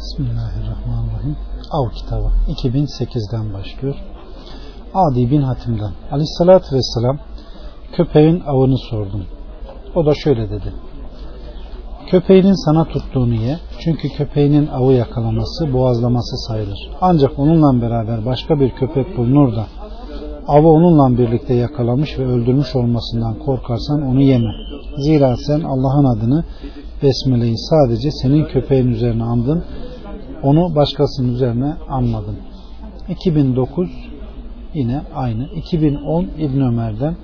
Bismillahirrahmanirrahim. Av kitabı 2008'den başlıyor. Adi bin Hatim'den Aleyhissalatü Vesselam köpeğin avını sordum. O da şöyle dedi. Köpeğinin sana tuttuğunu ye. Çünkü köpeğinin avı yakalaması, boğazlaması sayılır. Ancak onunla beraber başka bir köpek bulunur da avı onunla birlikte yakalamış ve öldürmüş olmasından korkarsan onu yeme. Zira sen Allah'ın adını Besmele'yi sadece senin köpeğin üzerine andın. Onu başkasının üzerine anmadın. 2009 yine aynı. 2010 İbn Ömer'den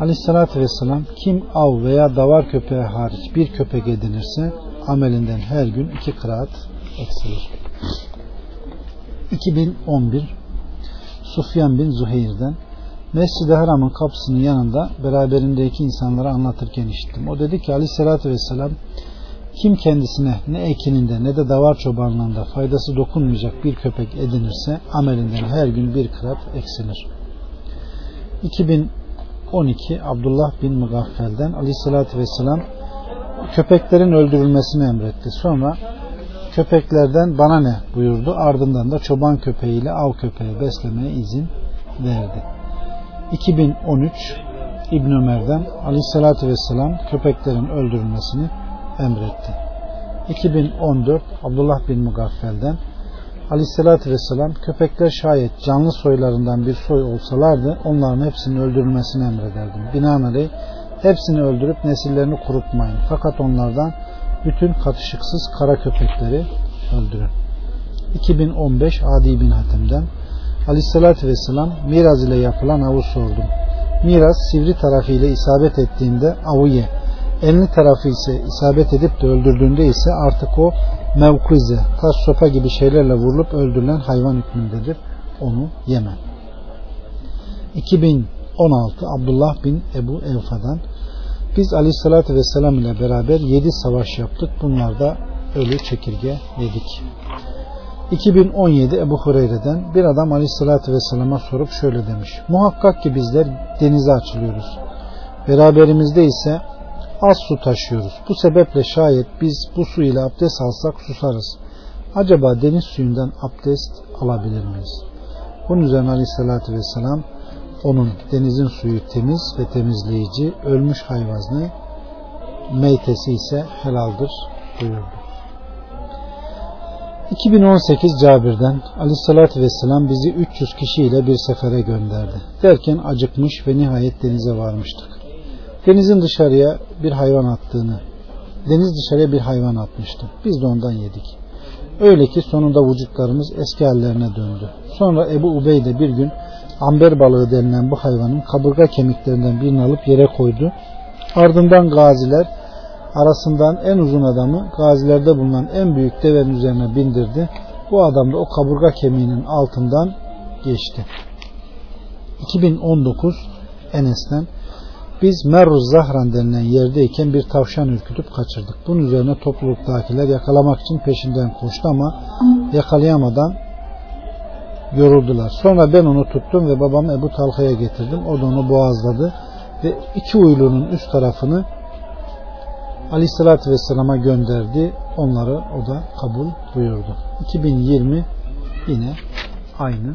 Aleyhissalatü Vesselam kim av veya davar köpeği hariç bir köpek edinirse amelinden her gün iki kıraat eksilir. 2011 Sufyan bin Zuhair'den Mescid-i Haram'ın kapısının yanında beraberindeki insanlara anlatırken işittim. O dedi ki aleyhissalatü vesselam kim kendisine ne ekininde ne de davar çobanlığında faydası dokunmayacak bir köpek edinirse amelinden her gün bir kırat eksilir. 2012 Abdullah bin Mugaffel'den aleyhissalatü vesselam köpeklerin öldürülmesini emretti. Sonra köpeklerden bana ne buyurdu. Ardından da çoban köpeğiyle av köpeği beslemeye izin verdi. 2013 İbn Ömer'den Aleyhisselatü Vesselam köpeklerin öldürülmesini emretti. 2014 Abdullah bin Mugaffel'den Aleyhisselatü Vesselam köpekler şayet canlı soylarından bir soy olsalardı onların hepsinin öldürülmesini emrederdim. Binaenaleyh hepsini öldürüp nesillerini kurutmayın. Fakat onlardan bütün katışıksız kara köpekleri öldürün. 2015 Adi bin Hatem'den Aleyhisselatü Vesselam miraz ile yapılan avı sordum. Miraz sivri tarafıyla isabet ettiğinde avı ye. Enli tarafı ise isabet edip de öldürdüğünde ise artık o mevkize, taş sopa gibi şeylerle vurulup öldürülen hayvan hükmündedir. Onu yeme. 2016 Abdullah bin Ebu Evfa'dan biz Aleyhisselatü Vesselam ile beraber 7 savaş yaptık. Bunlar da ölü çekirge yedik. 2017 Ebu Hureyre'den bir adam Aleyhisselatü Vesselam'a sorup şöyle demiş. Muhakkak ki bizler denize açılıyoruz. Beraberimizde ise az su taşıyoruz. Bu sebeple şayet biz bu su ile abdest alsak susarız. Acaba deniz suyundan abdest alabilir miyiz? Bunun üzerine Aleyhisselatü Vesselam onun denizin suyu temiz ve temizleyici, ölmüş hayvanı meytesi ise helaldir buyurdu. 2018 Cabir'den Aleyhisselatü Vesselam bizi 300 kişiyle bir sefere gönderdi. Derken acıkmış ve nihayet denize varmıştık. Denizin dışarıya bir hayvan attığını, deniz dışarıya bir hayvan atmıştı. Biz de ondan yedik. Öyle ki sonunda vücutlarımız eski hallerine döndü. Sonra Ebu Ubeyde bir gün amber balığı denilen bu hayvanın kaburga kemiklerinden birini alıp yere koydu. Ardından gaziler arasından en uzun adamı gazilerde bulunan en büyük devenin üzerine bindirdi. Bu adam da o kaburga kemiğinin altından geçti. 2019 Enes'ten biz Merruz Zahran denilen yerdeyken bir tavşan ürkütüp kaçırdık. Bunun üzerine topluluktakiler yakalamak için peşinden koştu ama yakalayamadan yoruldular. Sonra ben onu tuttum ve babam Ebu Talha'ya getirdim. O da onu boğazladı ve iki uylunun üst tarafını Aleyhisselatü Vesselam'a gönderdi. Onları o da kabul buyurdu. 2020 yine aynı.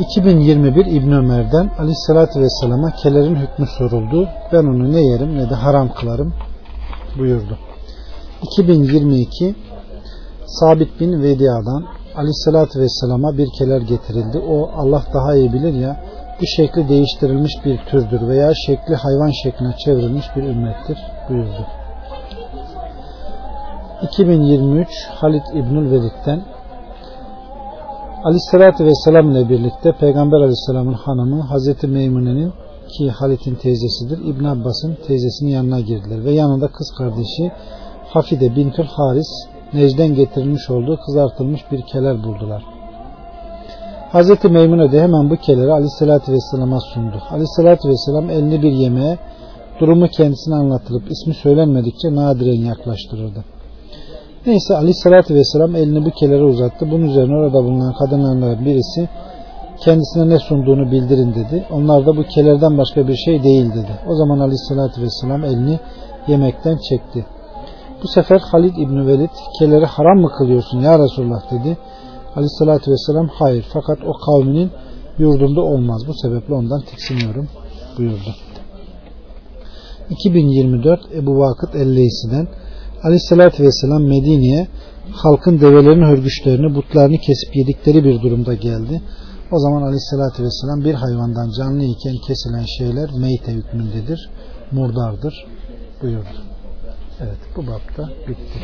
2021 İbn Ömer'den Aleyhisselatü Vesselam'a kelerin hükmü soruldu. Ben onu ne yerim ne de haram kılarım buyurdu. 2022 Sabit bin Vedia'dan Aleyhisselatü Vesselam'a bir keler getirildi. O Allah daha iyi bilir ya bu şekli değiştirilmiş bir türdür veya şekli hayvan şekline çevrilmiş bir ümmettir buyurdu. 2023 Halid İbnül Velid'den Aleyhisselatü Vesselam ile birlikte Peygamber Aleyhisselam'ın hanımı Hazreti Meymune'nin ki Halit'in teyzesidir İbn Abbas'ın teyzesinin yanına girdiler ve yanında kız kardeşi Hafide Bintül Haris Necden getirilmiş olduğu kızartılmış bir keler buldular. Hazreti Meymune de hemen bu keleri Aleyhisselatü Vesselam'a sundu. Aleyhisselatü Vesselam elini bir yemeğe durumu kendisine anlatılıp ismi söylenmedikçe nadiren yaklaştırırdı. Neyse Aleyhisselatü Vesselam elini bu kelere uzattı. Bunun üzerine orada bulunan kadınlardan birisi kendisine ne sunduğunu bildirin dedi. Onlar da bu kelerden başka bir şey değil dedi. O zaman Aleyhisselatü Vesselam elini yemekten çekti. Bu sefer Halid İbni Velid keleri haram mı kılıyorsun ya Resulullah dedi. Aleyhissalatü vesselam hayır fakat o kavminin yurdunda olmaz. Bu sebeple ondan tiksiniyorum buyurdu. 2024 Ebu Vakıt Elleysi'den Aleyhissalatü vesselam Medine'ye halkın develerin hörgüçlerini, butlarını kesip yedikleri bir durumda geldi. O zaman Aleyhissalatü vesselam bir hayvandan canlı iken kesilen şeyler meyte hükmündedir, murdardır buyurdu. Evet bu bapta bitti.